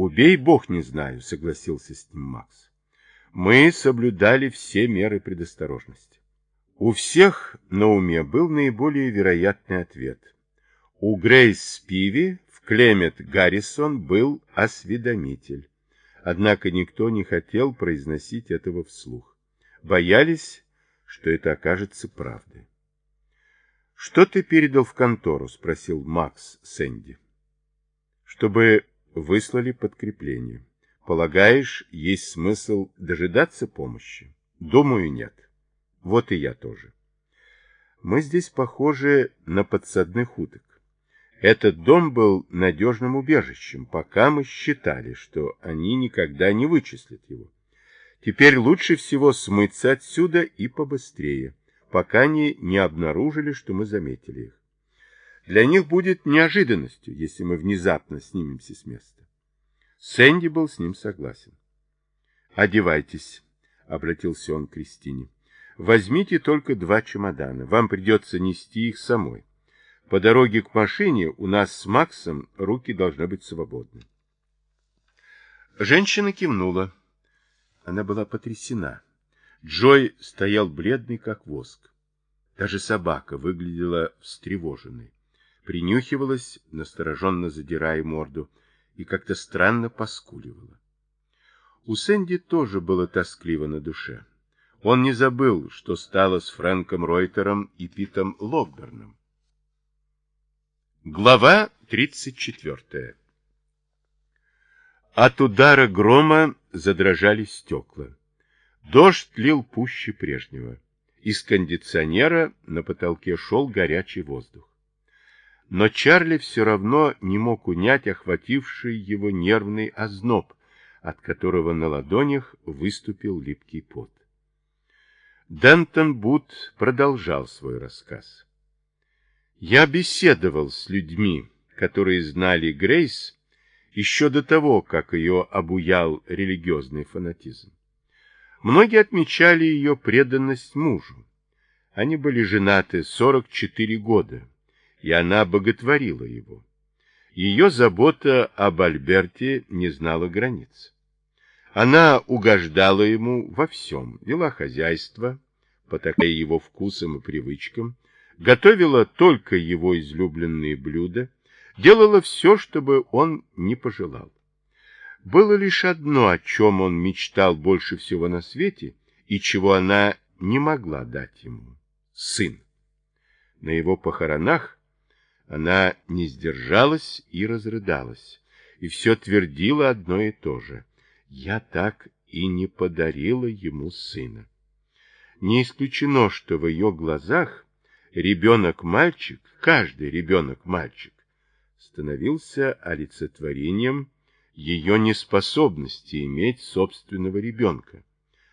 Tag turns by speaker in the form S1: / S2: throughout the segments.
S1: Убей бог не знаю, согласился с ним Макс. Мы соблюдали все меры предосторожности. У всех на уме был наиболее вероятный ответ. У Грейс Спиви в Клемет Гаррисон был осведомитель. Однако никто не хотел произносить этого вслух. Боялись, что это окажется правдой. «Что ты передал в контору?» — спросил Макс Сэнди. «Чтобы выслали подкрепление. Полагаешь, есть смысл дожидаться помощи? Думаю, нет. Вот и я тоже. Мы здесь похожи на подсадных уток. Этот дом был надежным убежищем, пока мы считали, что они никогда не вычислят его. Теперь лучше всего смыться отсюда и побыстрее, пока они не обнаружили, что мы заметили их. Для них будет неожиданностью, если мы внезапно снимемся с места. Сэнди был с ним согласен. «Одевайтесь», — обратился он к Кристине. «Возьмите только два чемодана. Вам придется нести их самой. По дороге к машине у нас с Максом руки должны быть свободны». Женщина кивнула. Она была потрясена. Джой стоял бледный, как воск. Даже собака выглядела встревоженной принюхивалась, настороженно задирая морду, и как-то странно поскуливала. У Сэнди тоже было тоскливо на душе. Он не забыл, что стало с Фрэнком Ройтером и Питом Локберном. Глава 34 От удара грома задрожали стекла. Дождь лил пуще прежнего. Из кондиционера на потолке шел горячий воздух. Но Чарли все равно не мог унять охвативший его нервный озноб, от которого на ладонях выступил липкий пот. Дентон Бут продолжал свой рассказ. «Я беседовал с людьми, которые знали Грейс еще до того, как ее обуял религиозный фанатизм. Многие отмечали ее преданность мужу. Они были женаты 44 года, и она боготворила его. Ее забота об Альберте не знала границ. Она угождала ему во всем, вела хозяйство, потакая его вкусам и привычкам, готовила только его излюбленные блюда, делала все, чтобы он не пожелал. Было лишь одно, о чем он мечтал больше всего на свете, и чего она не могла дать ему — сын. На его похоронах она не сдержалась и разрыдалась, и все твердила одно и то же. Я так и не подарила ему сына. Не исключено, что в ее глазах ребенок-мальчик, каждый ребенок-мальчик, становился олицетворением ее неспособности иметь собственного ребенка,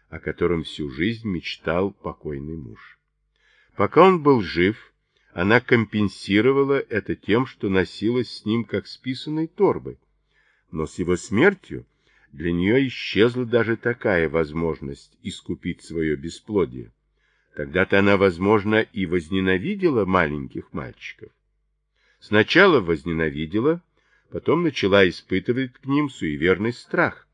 S1: о котором всю жизнь мечтал покойный муж. Пока он был жив, она компенсировала это тем, что носилась с ним как с писаной торбой. Но с его смертью для нее исчезла даже такая возможность искупить свое бесплодие. Тогда-то она, возможно, и возненавидела маленьких мальчиков. Сначала возненавидела, потом начала испытывать к ним суеверный страх,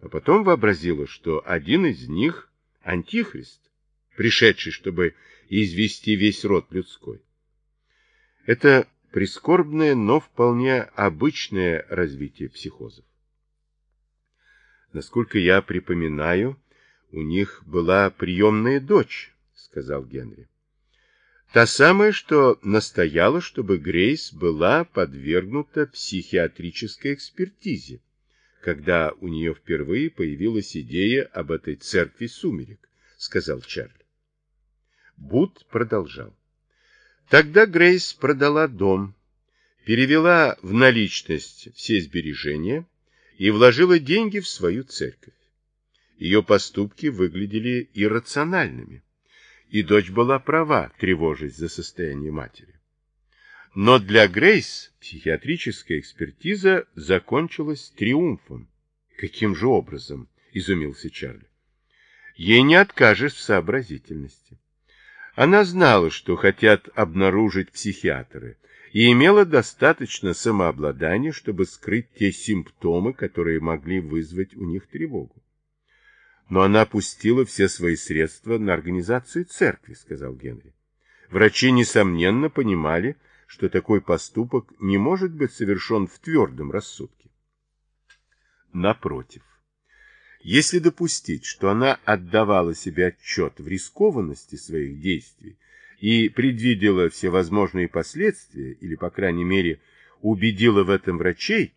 S1: а потом вообразила, что один из них — антихрист, пришедший, чтобы извести весь род людской. Это прискорбное, но вполне обычное развитие психозов. Насколько я припоминаю, у них была приемная дочь, сказал Генри. Та самая, что настояла, чтобы Грейс была подвергнута психиатрической экспертизе, когда у нее впервые появилась идея об этой церкви сумерек, сказал Чарли. Бут продолжал. Тогда Грейс продала дом, перевела в наличность все сбережения и вложила деньги в свою церковь. Ее поступки выглядели иррациональными, и дочь была права, тревожась за состояние матери. Но для Грейс психиатрическая экспертиза закончилась триумфом. Каким же образом? Изумился Чарли. Ей не откажешь в сообразительности. Она знала, что хотят обнаружить психиатры, и имела достаточно самообладания, чтобы скрыть те симптомы, которые могли вызвать у них тревогу. Но она пустила все свои средства на организацию церкви, сказал Генри. Врачи, несомненно, понимали, что такой поступок не может быть совершен в твердом рассудке. Напротив, если допустить, что она отдавала себе отчет в рискованности своих действий и предвидела всевозможные последствия, или, по крайней мере, убедила в этом врачей,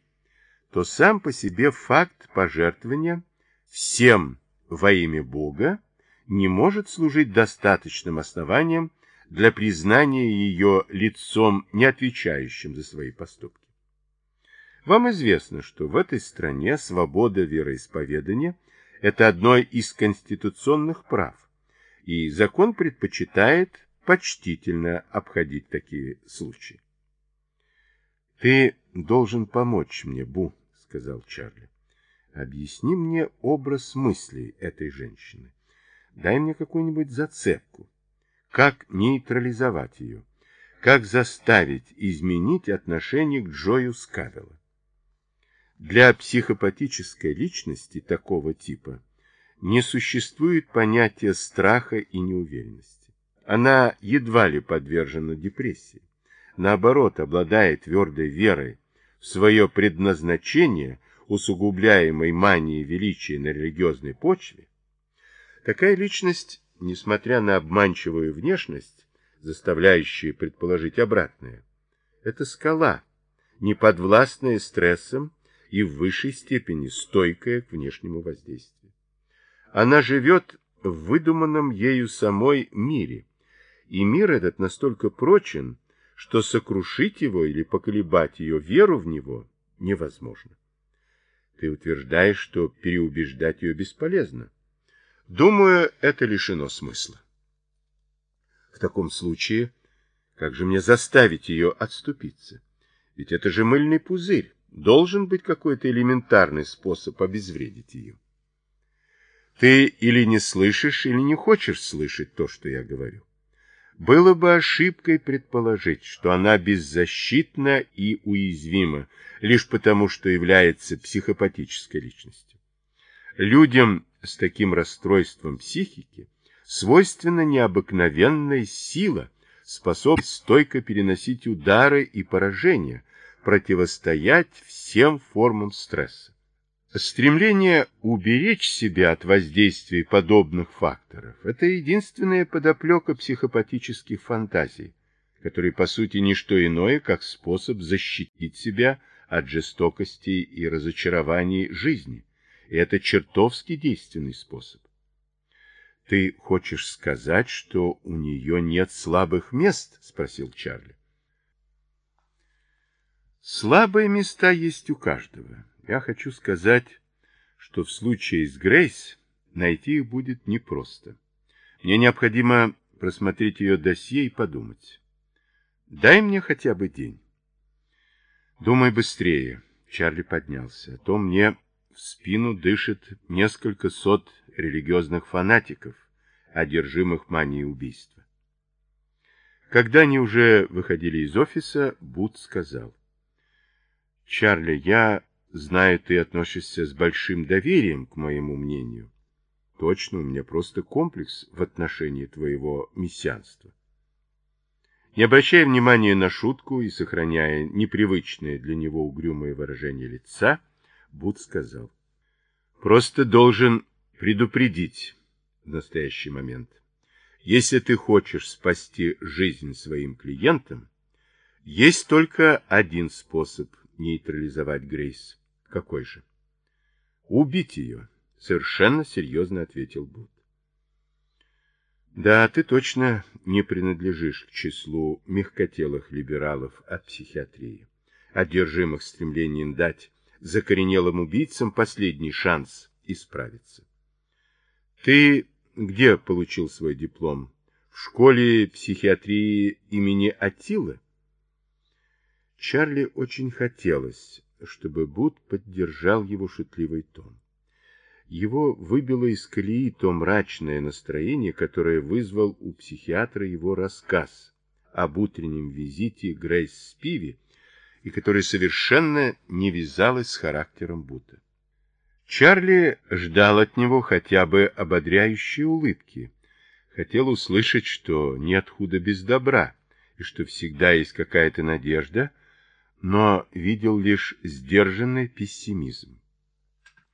S1: то сам по себе факт пожертвования всем во имя Бога не может служить достаточным основанием для признания ее лицом, не отвечающим за свои поступки. Вам известно, что в этой стране свобода вероисповедания – это одно из конституционных прав, и закон предпочитает почтительно обходить такие случаи. «Ты должен помочь мне, Бу», — сказал Чарли. «Объясни мне образ мыслей этой женщины. Дай мне какую-нибудь зацепку. Как нейтрализовать ее? Как заставить изменить отношение к Джою Скавелла? Для психопатической личности такого типа не существует понятия страха и неуверенности. Она едва ли подвержена депрессии. Наоборот, обладая твердой верой в свое предназначение, усугубляемой манией величия на религиозной почве, такая личность, несмотря на обманчивую внешность, заставляющую предположить обратное, это скала, не подвластная стрессам и в высшей степени стойкая к внешнему воздействию. Она живет в выдуманном ею самой мире, и мир этот настолько прочен, что сокрушить его или поколебать ее веру в него невозможно. Ты утверждаешь, что переубеждать ее бесполезно. Думаю, это лишено смысла. В таком случае, как же мне заставить ее отступиться? Ведь это же мыльный пузырь. Должен быть какой-то элементарный способ обезвредить ее. Ты или не слышишь, или не хочешь слышать то, что я говорю. Было бы ошибкой предположить, что она беззащитна и уязвима, лишь потому, что является психопатической личностью. Людям с таким расстройством психики свойственна необыкновенная сила, способность стойко переносить удары и поражения, противостоять всем формам стресса. Стремление уберечь себя от воздействия подобных факторов – это единственная подоплека психопатических фантазий, которые, по сути, не что иное, как способ защитить себя от жестокости и разочарований жизни. И это чертовски действенный способ. «Ты хочешь сказать, что у нее нет слабых мест?» – спросил Чарли. Слабые места есть у каждого. Я хочу сказать, что в случае с Грейс найти их будет непросто. Мне необходимо просмотреть ее досье и подумать. Дай мне хотя бы день. Думай быстрее. Чарли поднялся. А то мне в спину дышит несколько сот религиозных фанатиков, одержимых манией убийства. Когда они уже выходили из офиса, Бут сказал. Чарли, я знаю, ты относишься с большим доверием к моему мнению. Точно, у меня просто комплекс в отношении твоего мессианства. Не обращая внимания на шутку и сохраняя непривычное для него угрюмое выражение лица, Буд сказал, «Просто должен предупредить в настоящий момент. Если ты хочешь спасти жизнь своим клиентам, есть только один способ нейтрализовать Грейс. Какой же? Убить ее, совершенно серьезно ответил Бут. Да, ты точно не принадлежишь к числу мягкотелых либералов от психиатрии, одержимых стремлением дать закоренелым убийцам последний шанс исправиться. Ты где получил свой диплом? В школе психиатрии имени Атилы? Чарли очень хотелось, чтобы Буд поддержал его шутливый тон. Его выбило из колеи то мрачное настроение, которое вызвал у психиатра его рассказ об утреннем визите Грейс Спиви и которая совершенно не вязалась с характером Бута. Чарли ждал от него хотя бы ободряющей улыбки, хотел услышать, что нет худа без добра, и что всегда есть какая-то надежда, но видел лишь сдержанный пессимизм.